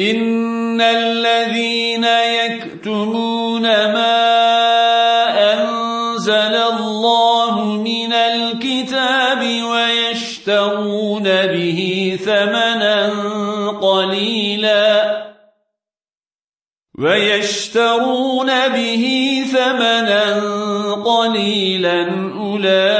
إن الذين يكتمون ما أنزل الله من الكتاب ويشترون به ثمنا قليلا ويشترون به ثمنا قليلا أولئك